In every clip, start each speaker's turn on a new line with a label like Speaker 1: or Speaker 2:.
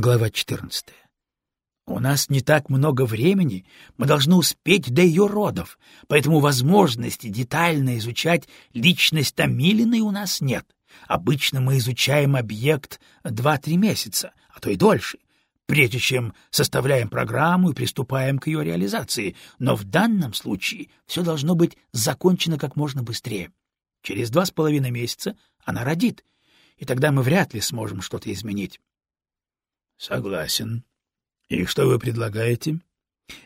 Speaker 1: Глава 14. У нас не так много времени, мы должны успеть до ее родов, поэтому возможности детально изучать личность Томилиной у нас нет. Обычно мы изучаем объект 2-3 месяца, а то и дольше, прежде чем составляем программу и приступаем к ее реализации, но в данном случае все должно быть закончено как можно быстрее. Через два с половиной месяца она родит, и тогда мы вряд ли сможем что-то изменить.
Speaker 2: — Согласен, и что вы предлагаете?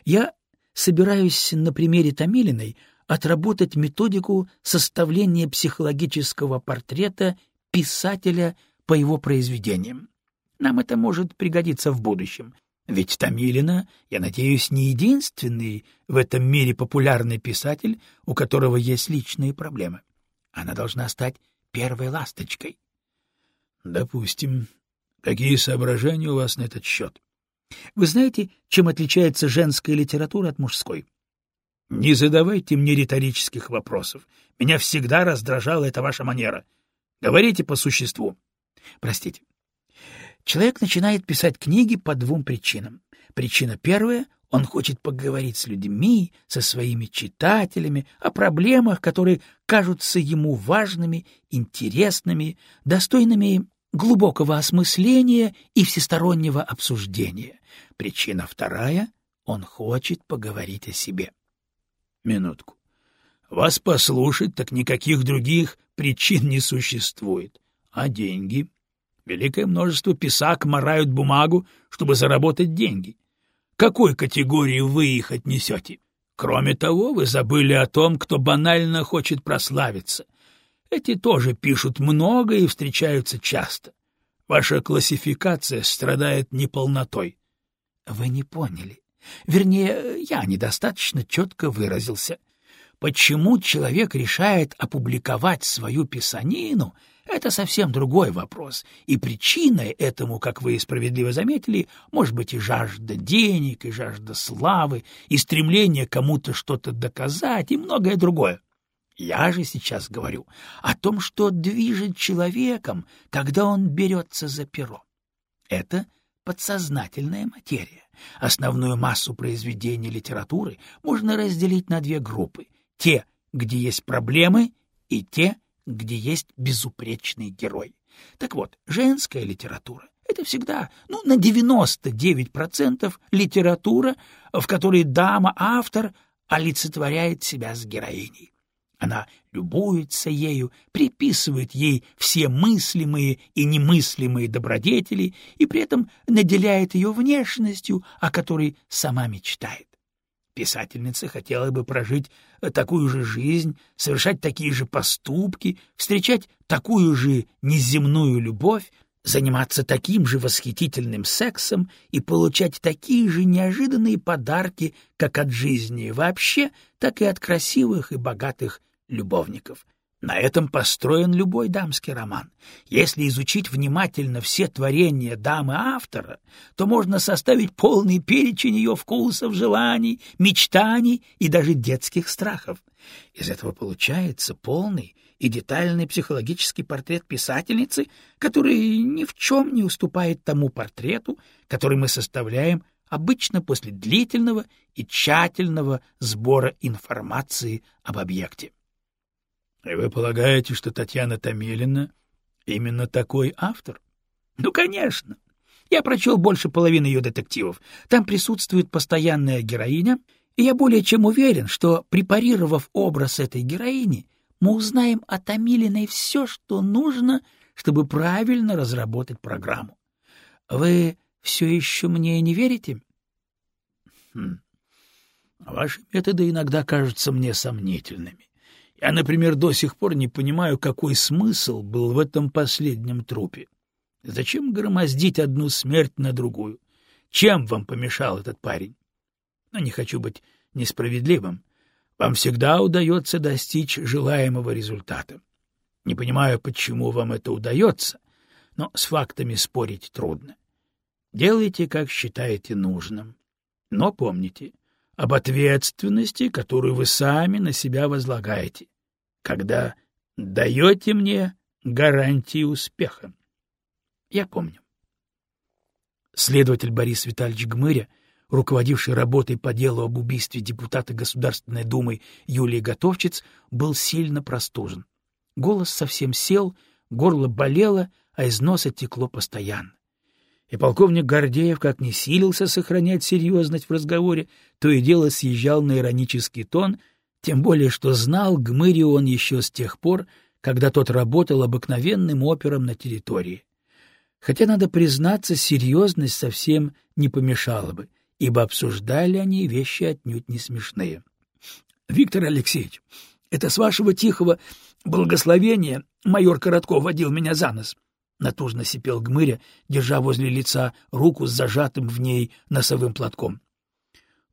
Speaker 1: Я собираюсь на примере Томилиной отработать методику составления психологического портрета писателя по его произведениям. Нам это может пригодиться в будущем. Ведь Томилина, я надеюсь, не единственный в этом мире популярный писатель, у которого есть личные проблемы. Она должна стать первой ласточкой.
Speaker 2: — Допустим. Какие соображения у вас на этот счет?
Speaker 1: Вы знаете, чем отличается женская литература от мужской?
Speaker 2: Не задавайте мне риторических вопросов. Меня всегда раздражала эта ваша манера. Говорите по существу.
Speaker 1: Простите. Человек начинает писать книги по двум причинам. Причина первая — он хочет поговорить с людьми, со своими читателями о проблемах, которые кажутся ему важными, интересными, достойными глубокого осмысления и всестороннего обсуждения. Причина вторая — он хочет поговорить о себе.
Speaker 2: Минутку. Вас послушать, так никаких других причин не существует. А деньги? Великое множество писак морают бумагу, чтобы заработать деньги. Какой категории вы их отнесете? Кроме того, вы забыли о том, кто банально хочет прославиться. Эти тоже пишут много и встречаются часто. Ваша классификация страдает неполнотой.
Speaker 1: — Вы не поняли. Вернее, я недостаточно четко выразился. Почему человек решает опубликовать свою писанину — это совсем другой вопрос, и причиной этому, как вы справедливо заметили, может быть и жажда денег, и жажда славы, и стремление кому-то что-то доказать, и многое другое. Я же сейчас говорю о том, что движет человеком, когда он берется за перо. Это подсознательная материя. Основную массу произведений литературы можно разделить на две группы — те, где есть проблемы, и те, где есть безупречный герой. Так вот, женская литература — это всегда, ну, на 99% литература, в которой дама-автор олицетворяет себя с героиней. Она любуется ею, приписывает ей все мыслимые и немыслимые добродетели и при этом наделяет ее внешностью, о которой сама мечтает. Писательница хотела бы прожить такую же жизнь, совершать такие же поступки, встречать такую же неземную любовь, заниматься таким же восхитительным сексом и получать такие же неожиданные подарки как от жизни вообще, так и от красивых и богатых любовников. На этом построен любой дамский роман. Если изучить внимательно все творения дамы-автора, то можно составить полный перечень ее вкусов, желаний, мечтаний и даже детских страхов. Из этого получается полный и детальный психологический портрет писательницы, который ни в чем не уступает тому портрету, который мы составляем обычно после длительного и тщательного сбора информации об объекте.
Speaker 2: — вы полагаете, что Татьяна Томилина именно такой автор?
Speaker 1: — Ну, конечно. Я прочел больше половины ее детективов. Там присутствует постоянная героиня, и я более чем уверен, что, препарировав образ этой героини, мы узнаем о Томилиной все, что нужно, чтобы правильно разработать программу. Вы все еще мне не верите?
Speaker 2: Хм. Ваши методы иногда кажутся мне сомнительными. Я, например, до сих пор не понимаю, какой смысл был в этом последнем трупе. Зачем громоздить одну смерть на другую? Чем вам помешал этот парень? Но не хочу быть несправедливым. Вам всегда удается достичь желаемого результата. Не понимаю, почему вам это удается, но с фактами спорить трудно. Делайте, как считаете нужным. Но помните об ответственности, которую вы сами на себя возлагаете когда даете мне гарантии успеха. Я помню.
Speaker 1: Следователь Борис Витальевич Гмыря, руководивший работой по делу об убийстве депутата Государственной Думы Юлии Готовчиц, был сильно простужен. Голос совсем сел, горло болело, а из носа текло постоянно. И полковник Гордеев, как не силился сохранять серьезность в разговоре, то и дело съезжал на иронический тон, тем более что знал Гмырю он еще с тех пор, когда тот работал обыкновенным опером на территории. Хотя, надо признаться, серьезность совсем не помешала бы, ибо обсуждали они вещи отнюдь не смешные. — Виктор Алексеевич, это с вашего тихого благословения майор Коротков водил меня за нос. Натужно сипел Гмыря, держа возле лица руку с зажатым в ней носовым платком.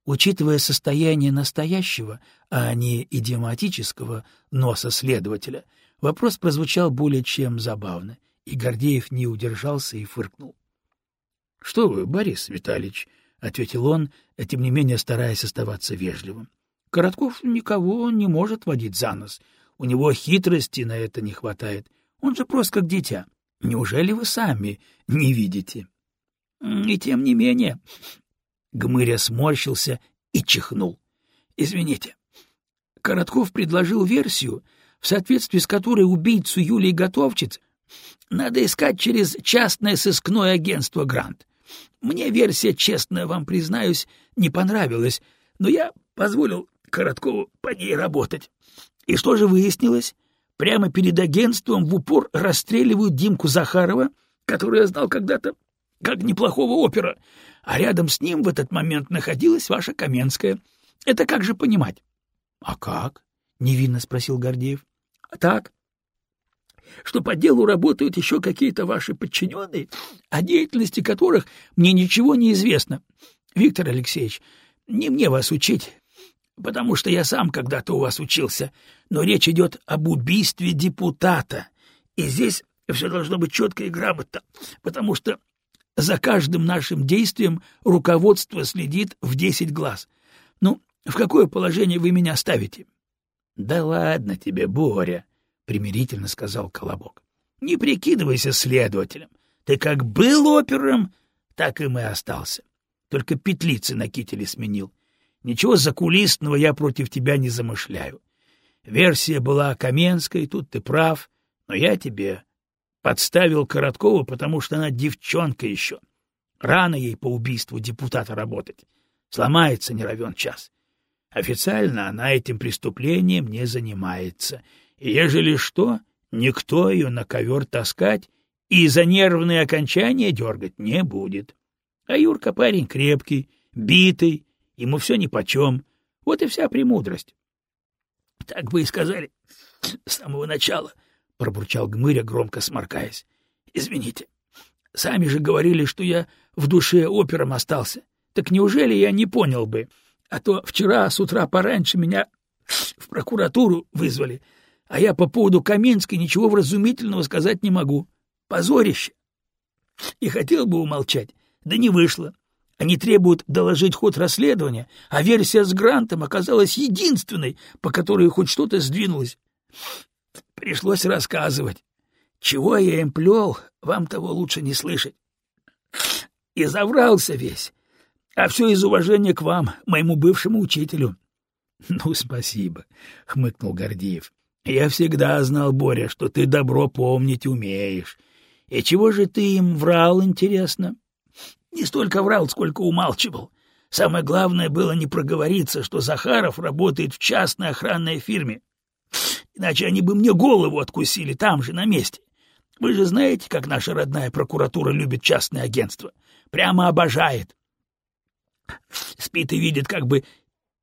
Speaker 1: Учитывая состояние настоящего, а не идиоматического носа следователя, вопрос прозвучал более чем забавно — и Гордеев не удержался и фыркнул. — Что вы, Борис Витальевич, — ответил он, тем не менее стараясь оставаться вежливым. — Коротков никого не может водить за нос. У него хитрости на это не хватает. Он же просто как дитя. Неужели вы сами не видите? — И тем не менее... Гмыря сморщился и чихнул. — Извините. Коротков предложил версию, в соответствии с которой убийцу Юлии Готовчиц надо искать через частное сыскное агентство «Грант». Мне версия, честно вам признаюсь, не понравилась, но я позволил Короткову по ней работать. И что же выяснилось? Прямо перед агентством в упор расстреливают Димку Захарова, который я знал когда-то как неплохого опера, а рядом с ним в этот момент находилась ваша Каменская. Это как же понимать? — А как? — невинно спросил Гордеев. — А так что по делу работают еще какие-то ваши подчиненные, о деятельности которых мне ничего не известно. Виктор Алексеевич, не мне вас учить, потому что я сам когда-то у вас учился, но речь идет об убийстве депутата, и здесь все должно быть четко и грамотно, потому что за каждым нашим действием руководство следит в десять глаз. Ну, в какое положение вы меня ставите? — Да ладно тебе, Боря, примирительно сказал Колобок. — Не прикидывайся следователем. Ты как был опером, так и остался. Только петлицы на кителе сменил. Ничего закулисного я против тебя не замышляю. Версия была Каменской, тут ты прав, но я тебе подставил Короткову, потому что она девчонка еще. Рано ей по убийству депутата работать. Сломается не равен час. Официально она этим преступлением не занимается, ежели что, никто ее на ковер таскать и за нервные окончания дергать не будет. А Юрка парень крепкий, битый, ему все нипочем. Вот и вся премудрость. — Так бы и сказали с самого начала, — пробурчал Гмыря, громко сморкаясь. — Извините, сами же говорили, что я в душе опером остался. Так неужели я не понял бы? А то вчера с утра пораньше меня в прокуратуру вызвали — а я по поводу Каменской ничего вразумительного сказать не могу. Позорище. И хотел бы умолчать, да не вышло. Они требуют доложить ход расследования, а версия с Грантом оказалась единственной, по которой хоть что-то сдвинулось. Пришлось рассказывать. Чего я им плел, вам того лучше не слышать. И заврался весь. А все из уважения к вам, моему бывшему учителю. — Ну, спасибо, — хмыкнул Гордеев. Я всегда знал, Боря, что ты добро помнить умеешь. И чего же ты им врал, интересно? Не столько врал, сколько умалчивал. Самое главное было не проговориться, что Захаров работает в частной охранной фирме. Иначе они бы мне голову откусили там же, на месте. Вы же знаете, как наша родная прокуратура любит частное агентство. Прямо обожает. Спит и видит, как бы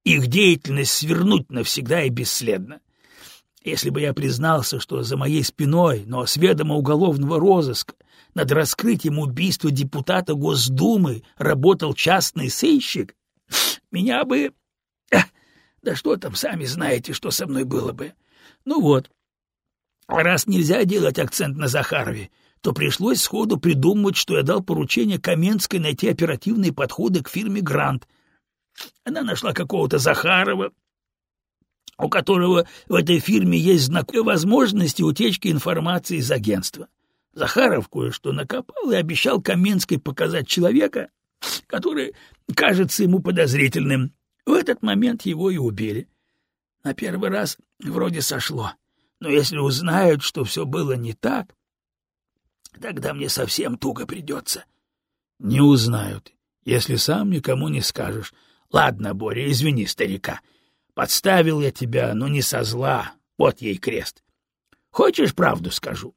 Speaker 1: их деятельность свернуть навсегда и бесследно. Если бы я признался, что за моей спиной, но с ведома уголовного розыска, над раскрытием убийства депутата Госдумы работал частный сыщик, меня бы... Да что там, сами знаете, что со мной было бы. Ну вот, раз нельзя делать акцент на Захарове, то пришлось сходу придумывать, что я дал поручение Каменской найти оперативные подходы к фирме «Грант». Она нашла какого-то Захарова, у которого в этой фирме есть знакомые возможности утечки информации из агентства. Захаров кое-что накопал и обещал Каменской показать человека, который кажется ему подозрительным. В этот момент его и убили. На первый раз вроде сошло, но если узнают, что все было не так, тогда мне совсем туго придется. — Не узнают, если сам никому не скажешь. Ладно, Боря, извини старика. Подставил я тебя, но не со зла. Вот ей крест. Хочешь, правду скажу?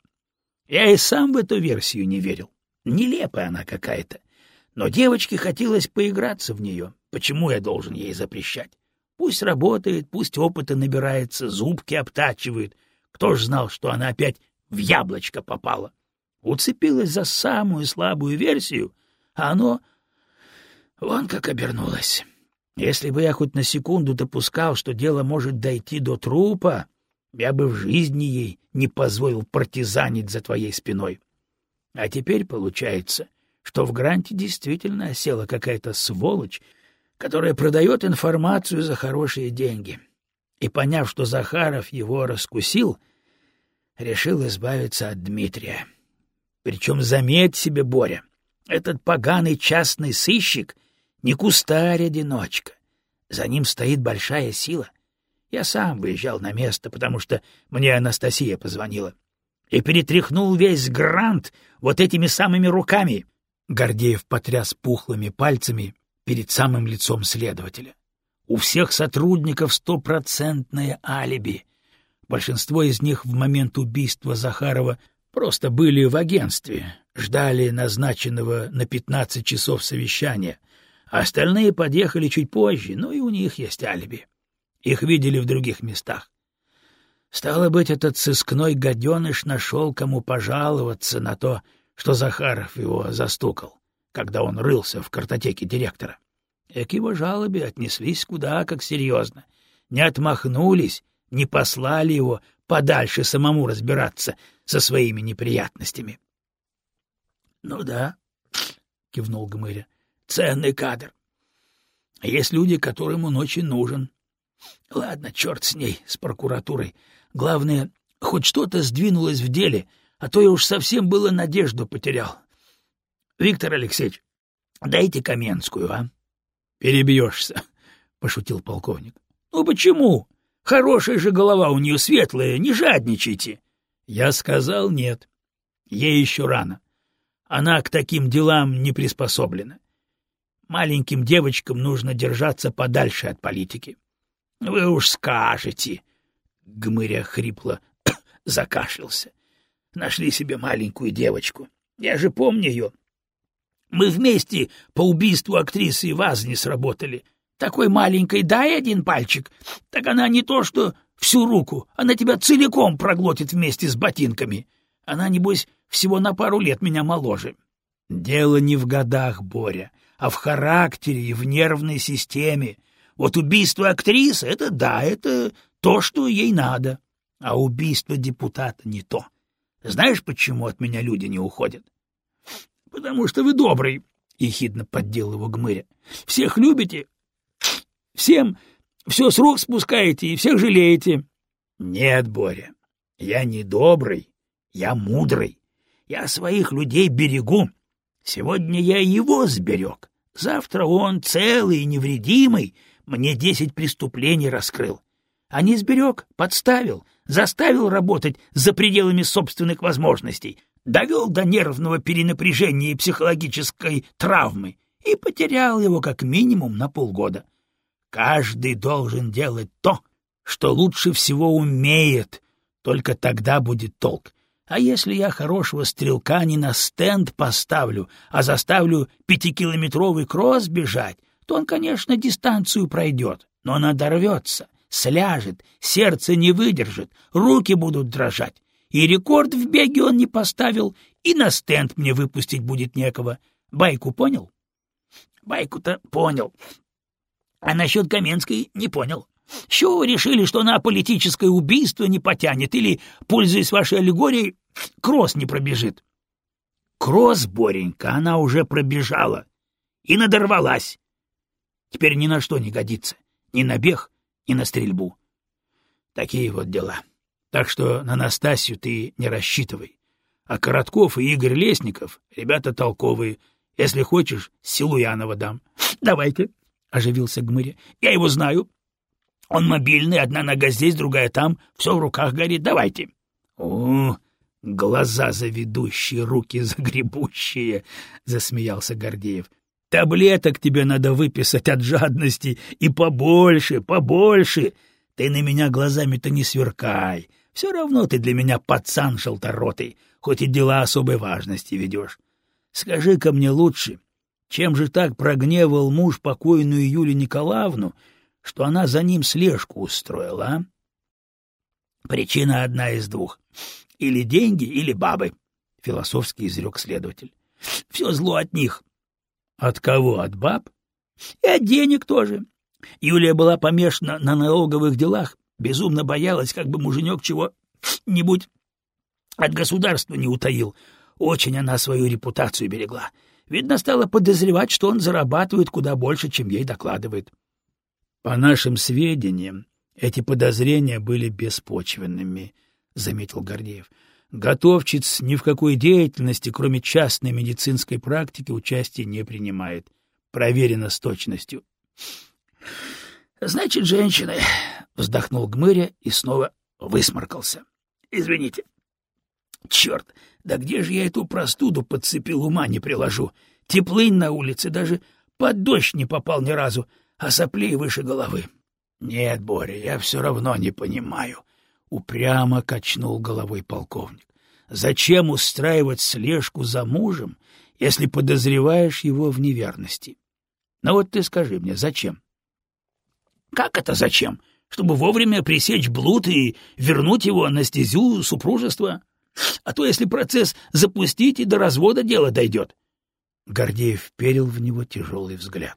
Speaker 1: Я и сам в эту версию не верил. Нелепая она какая-то. Но девочке хотелось поиграться в нее. Почему я должен ей запрещать? Пусть работает, пусть опыта набирается, зубки обтачивает. Кто ж знал, что она опять в яблочко попала? Уцепилась за самую слабую версию, а оно... Вон как обернулось. Если бы я хоть на секунду допускал, что дело может дойти до трупа, я бы в жизни ей не позволил партизанить за твоей спиной. А теперь получается, что в гранте действительно осела какая-то сволочь, которая продает информацию за хорошие деньги. И, поняв, что Захаров его раскусил, решил избавиться от Дмитрия. Причем, заметь себе, Боря, этот поганый частный сыщик не кустарь-одиночка. За ним стоит большая сила — я сам выезжал на место, потому что мне Анастасия позвонила. И перетряхнул весь грант вот этими самыми руками. Гордеев потряс пухлыми пальцами перед самым лицом следователя. У всех сотрудников стопроцентное алиби. Большинство из них в момент убийства Захарова просто были в агентстве, ждали назначенного на пятнадцать часов совещания, а остальные подъехали чуть позже, но и у них есть алиби. Их видели в других местах. Стало быть, этот сыскной гаденыш нашел, кому пожаловаться на то, что Захаров его застукал, когда он рылся в картотеке директора. И к его жалобе отнеслись куда как серьезно. Не отмахнулись, не послали его подальше самому разбираться со своими неприятностями. — Ну да, — кивнул Гмыря, — ценный кадр. Есть люди, которым он очень нужен, Ладно, черт с ней, с прокуратурой. Главное, хоть что-то сдвинулось в деле, а то я уж совсем было надежду потерял. Виктор Алексеевич, дайте Каменскую, а? Перебьешься, — пошутил полковник. Ну почему? Хорошая же голова у нее светлая, не жадничайте. Я сказал нет. Ей еще рано. Она к таким делам не приспособлена. Маленьким девочкам нужно держаться подальше от политики. — Вы уж скажете. Гмыря хрипло закашлялся. Нашли себе маленькую девочку. Я же помню ее. Мы вместе по убийству актрисы Вазни сработали. Такой маленькой дай один пальчик, так она не то что всю руку, она тебя целиком проглотит вместе с ботинками. Она, небось, всего на пару лет меня моложе. Дело не в годах, Боря, а в характере и в нервной системе. Вот убийство актрисы — это да, это то, что ей надо. А убийство депутата не то. Знаешь, почему от меня люди не уходят? — Потому что вы добрый, — ехидно поддел его Гмыря. — Всех любите, всем все с рук спускаете и всех жалеете. — Нет, Боря, я не добрый, я мудрый. Я своих людей берегу. Сегодня я его сберег. Завтра он целый и невредимый — мне десять преступлений раскрыл. А не сберег, подставил, заставил работать за пределами собственных возможностей, довел до нервного перенапряжения и психологической травмы и потерял его как минимум на полгода. Каждый должен делать то, что лучше всего умеет, только тогда будет толк. А если я хорошего стрелка не на стенд поставлю, а заставлю пятикилометровый кросс бежать, то он, конечно, дистанцию пройдет, но надорвется, сляжет, сердце не выдержит, руки будут дрожать. И рекорд в беге он не поставил, и на стенд мне выпустить будет некого. Байку понял? Байку-то понял. А насчет Каменской не понял. С чего вы решили, что она политическое убийство не потянет или, пользуясь вашей аллегорией, кросс не пробежит? Кросс, Боренька, она уже пробежала и надорвалась. Теперь ни на что не годится. Ни на бег, ни на стрельбу. Такие вот дела. Так что на Настасью ты не рассчитывай.
Speaker 2: А Коротков и Игорь Лесников — ребята толковые. Если хочешь, Силуянова дам.
Speaker 1: — Давайте, — оживился Гмыря. — Я его знаю. Он мобильный, одна нога здесь, другая там, все в руках горит. Давайте.
Speaker 2: — О, глаза заведущие, руки загребущие, — засмеялся Гордеев. — Таблеток тебе надо выписать от жадности и побольше, побольше. Ты на меня глазами-то не сверкай. Все равно ты для меня пацан желторотый, хоть и дела особой важности ведешь. Скажи-ка мне лучше, чем же так прогневал муж покойную Юлию Николаевну, что она за ним слежку устроила, а? Причина одна из двух. Или деньги, или бабы, — философски изрек следователь. Все зло от них. От кого? От баб? И от денег тоже. Юлия была помешана на налоговых делах, безумно боялась, как бы муженек чего-нибудь от государства не утаил. Очень она свою репутацию берегла. Видно, стала подозревать, что он зарабатывает куда больше, чем ей докладывает. По нашим сведениям, эти подозрения были беспочвенными, — заметил Гордеев. Готовчиц ни в какой деятельности, кроме частной медицинской практики, участия не принимает. Проверено с точностью. — Значит, женщины, — вздохнул Гмыря и снова высморкался. — Извините. Черт, да где же я эту простуду подцепил, ума не приложу. Теплынь на улице, даже под дождь не попал ни разу а соплей выше головы. — Нет, Боря, я все равно не понимаю, — упрямо качнул головой полковник. — Зачем устраивать слежку за мужем, если подозреваешь его в неверности? Ну вот ты скажи мне, зачем? — Как это зачем? Чтобы вовремя пресечь блуд и вернуть его на стезю супружества? А то, если процесс запустить, и до развода дело дойдет. Гордеев вперил в него тяжелый взгляд.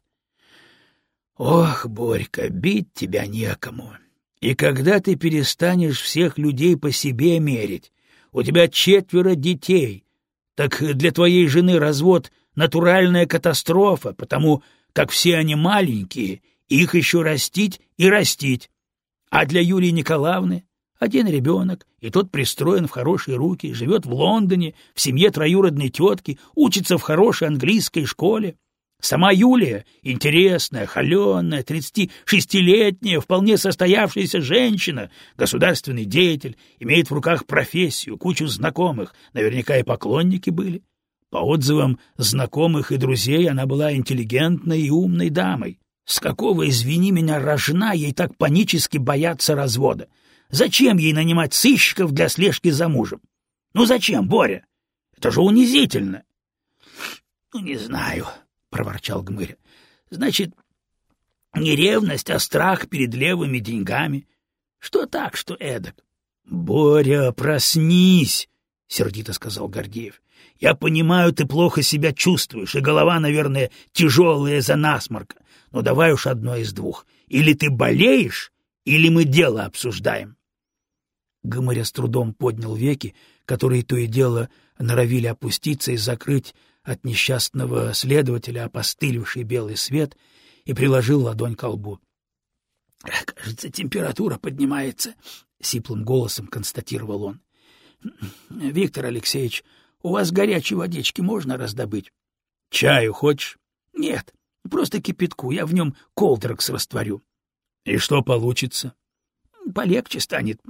Speaker 2: Ох, Борька, бить тебя некому. И когда ты перестанешь всех людей по себе мерить? У тебя четверо детей. Так для твоей жены развод — натуральная катастрофа, потому как все они маленькие, их еще растить и растить. А для Юлии Николаевны один ребенок, и тот пристроен в хорошие руки, живет в Лондоне, в семье троюродной тетки, учится в хорошей английской школе. Сама Юлия — интересная, холеная, 36-летняя, вполне состоявшаяся женщина, государственный деятель, имеет в руках профессию, кучу знакомых, наверняка и поклонники были. По отзывам знакомых и друзей она была интеллигентной и умной дамой. С какого, извини меня, рожна ей так панически бояться развода? Зачем ей нанимать сыщиков для слежки за мужем? Ну зачем, Боря? Это же унизительно. — Ну, не знаю, проворчал Гмыря. — Значит, не ревность, а страх перед левыми деньгами. Что так, что эдак? — Боря, проснись! — сердито сказал Гордеев. — Я понимаю, ты плохо себя чувствуешь, и голова, наверное, тяжелая за насморка. Но давай уж одно из двух. Или ты болеешь, или мы дело обсуждаем. Гмыря с трудом поднял веки, которые то и дело норовили опуститься и закрыть от несчастного следователя опостылевший белый свет и приложил ладонь к лбу. — Кажется, температура поднимается, — сиплым голосом констатировал он. — Виктор Алексеевич, у вас горячей водички можно раздобыть? — Чаю хочешь? — Нет, просто кипятку, я в нем колдракс растворю. — И что получится? — Полегче станет.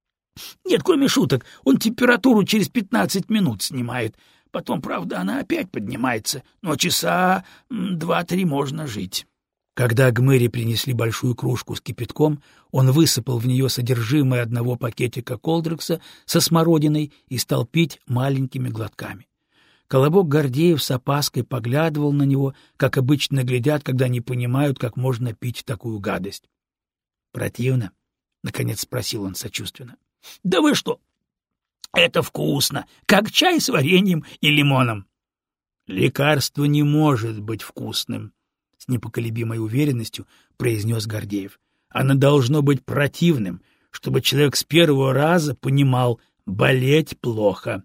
Speaker 2: — Нет, кроме шуток, он температуру через пятнадцать минут снимает, Потом, правда, она опять поднимается, но часа два-три можно жить. Когда Гмэри принесли большую кружку с кипятком, он высыпал в нее содержимое одного пакетика колдрекса со смородиной и стал пить маленькими глотками. Колобок Гордеев с опаской поглядывал на него, как обычно глядят, когда не понимают, как можно пить такую гадость. — Противно? — наконец спросил он сочувственно. — Да вы что? Это вкусно, как чай с вареньем и лимоном. Лекарство не может быть вкусным, с непоколебимой уверенностью произнес Гордеев. Оно должно быть противным, чтобы человек с первого раза понимал, болеть плохо.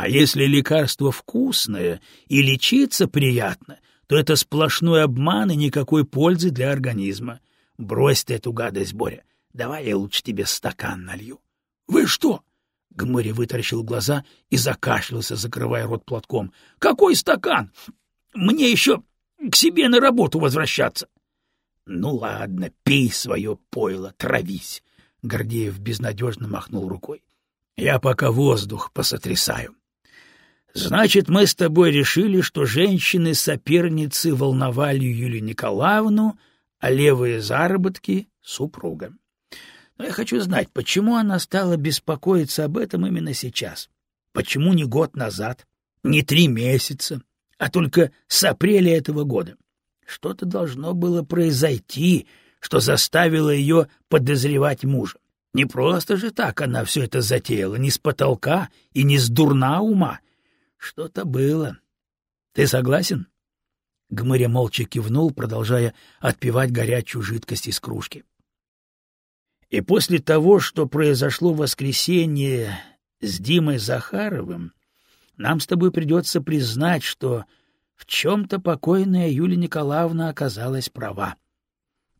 Speaker 2: А если лекарство вкусное и лечиться приятно, то это сплошной обман и никакой пользы для организма. Брось ты эту гадость, Боря. Давай я лучше тебе стакан налью. — Вы что,
Speaker 1: Гмыря вытаращил глаза и закашлялся, закрывая рот платком. — Какой стакан? Мне еще к себе на работу возвращаться. — Ну ладно, пей свое пойло, травись. Гордеев безнадежно махнул рукой. — Я пока воздух посотрясаю. Значит, мы с тобой решили, что женщины-соперницы волновали Юлию Николаевну, а левые заработки — супруга. Но я хочу знать, почему она стала беспокоиться об этом именно сейчас? Почему не год назад, не три месяца, а только с апреля этого года? Что-то должно было произойти, что заставило ее подозревать мужа. Не просто же так она все это затеяла, не с потолка и не с дурна ума. Что-то было. Ты согласен? Гмыря молча кивнул, продолжая отпивать горячую жидкость из кружки. И после того, что произошло в воскресенье с Димой Захаровым, нам с тобой придется признать, что в чем-то покойная Юлия Николаевна оказалась права.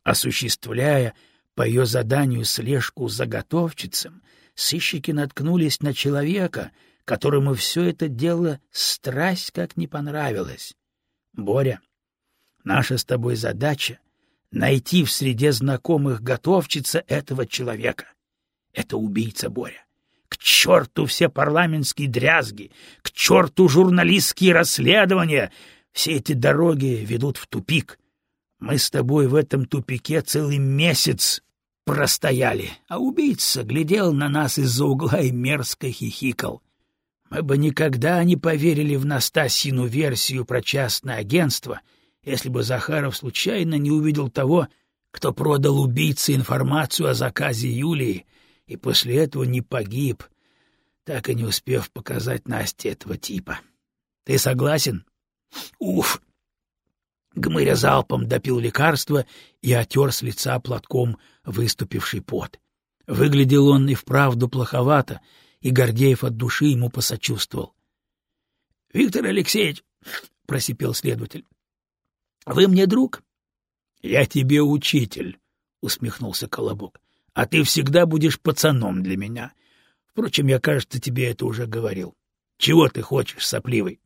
Speaker 1: Осуществляя по ее заданию слежку за готовчицем, сыщики наткнулись на человека, которому все это дело страсть как не понравилось. Боря, наша с тобой задача найти в среде знакомых готовчица этого человека. Это убийца Боря. К черту все парламентские дрязги, к черту журналистские расследования. Все эти дороги ведут в тупик. Мы с тобой в этом тупике целый месяц простояли, а убийца глядел на нас из-за угла и мерзко хихикал. Мы бы никогда не поверили в Настасьину версию про частное агентство — если бы Захаров случайно не увидел того, кто продал убийце информацию о заказе Юлии, и после этого не погиб, так и не успев показать Насте этого типа. Ты согласен? Уф! Гмыря залпом допил лекарство и отер с лица платком выступивший пот. Выглядел он и вправду плоховато, и Гордеев от души ему посочувствовал. — Виктор Алексеевич, — просипел следователь, вы мне друг? — Я тебе учитель, — усмехнулся Колобок. — А ты всегда будешь пацаном для меня. Впрочем, я, кажется, тебе это уже говорил. Чего ты хочешь, сопливый?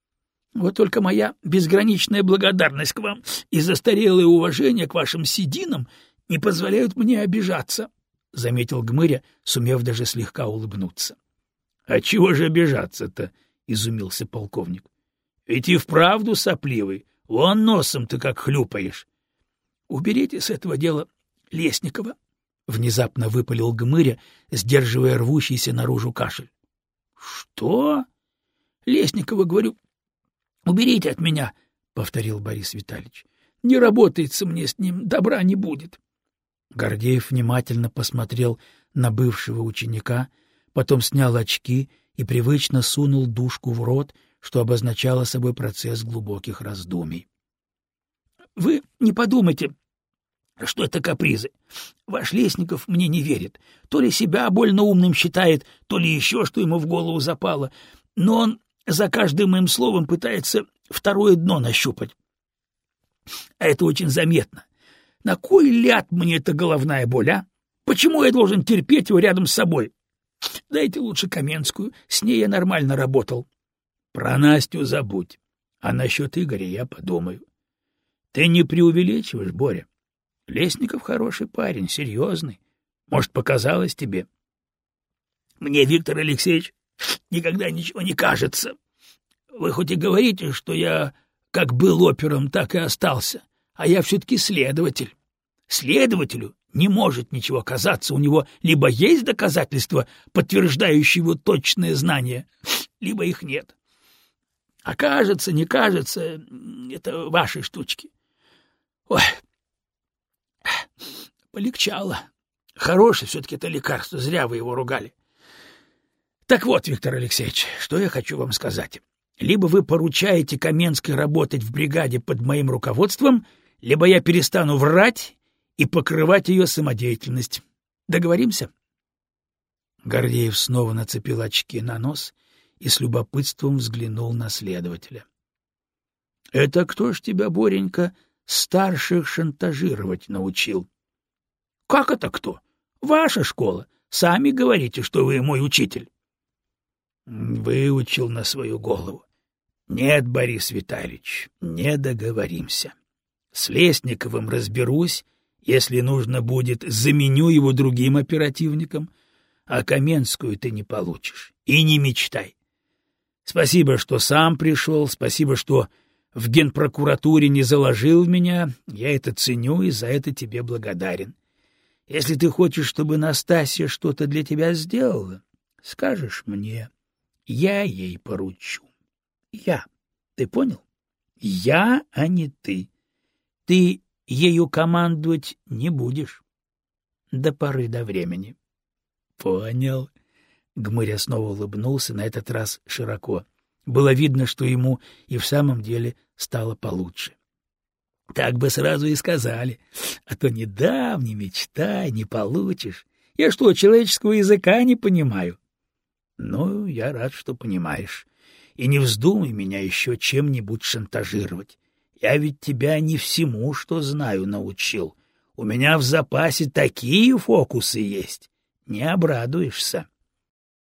Speaker 1: — Вот только моя безграничная благодарность к вам и застарелое уважение к вашим сединам не позволяют мне обижаться, — заметил Гмыря, сумев даже слегка улыбнуться. — А чего же обижаться-то? — изумился полковник. — Ведь и вправду сопливый. Вон носом ты как хлюпаешь. — Уберите с этого дела Лесникова, — внезапно выпалил Гмыря, сдерживая рвущийся наружу кашель. — Что? — Лесникова, говорю, уберите от меня, — повторил Борис Витальевич. — Не работается мне с ним, добра не будет. Гордеев внимательно посмотрел на бывшего ученика, потом снял очки и привычно сунул душку в рот, что обозначало собой процесс глубоких раздумий. — Вы не подумайте, что это капризы. Ваш Лесников мне не верит. То ли себя больно умным считает, то ли еще что ему в голову запало. Но он за каждым моим словом пытается второе дно нащупать. А это очень заметно. На кой ляд мне эта головная боль, а? Почему я должен терпеть его рядом с собой? Дайте лучше Каменскую, с ней я нормально работал. Про Настю забудь, а насчет Игоря я подумаю. Ты не преувеличиваешь, Боря. Лесников хороший парень, серьезный. Может, показалось тебе? Мне, Виктор Алексеевич, никогда ничего не кажется. Вы хоть и говорите, что я как был опером, так и остался, а я все-таки следователь. Следователю не может ничего казаться, у него либо есть доказательства, подтверждающие его точные знания, либо их нет. А кажется, не кажется, это ваши штучки. Ой, полегчало. Хорошее все-таки это лекарство, зря вы его ругали. Так вот, Виктор Алексеевич, что я хочу вам сказать. Либо вы поручаете Каменской работать в бригаде под моим руководством, либо я перестану врать и покрывать ее самодеятельность. Договоримся? Гордеев снова нацепил очки на нос — и с любопытством взглянул на следователя. — Это кто ж тебя, Боренька, старших шантажировать научил? — Как это кто? Ваша школа. Сами говорите, что вы мой учитель.
Speaker 2: Выучил на свою голову. Нет, Борис Витальевич, не договоримся. С Лесниковым разберусь, если нужно будет, заменю его другим оперативником, а Каменскую ты не получишь. И не мечтай. Спасибо, что сам пришел, спасибо, что в генпрокуратуре не заложил меня, я это ценю и за это тебе благодарен. Если ты хочешь, чтобы Настасья что-то для тебя сделала, скажешь мне, я ей поручу. Я. Ты понял? Я, а не ты. Ты ею командовать не будешь. До поры до времени. Понял. Гмыря снова улыбнулся, на этот раз широко. Было видно, что ему и в самом деле стало получше. Так бы сразу и сказали, а то не дам, не мечтай, не получишь. Я что, человеческого языка не понимаю? Ну, я рад, что понимаешь. И не вздумай меня еще чем-нибудь шантажировать. Я ведь тебя не всему, что знаю, научил. У меня в запасе такие фокусы есть. Не обрадуешься.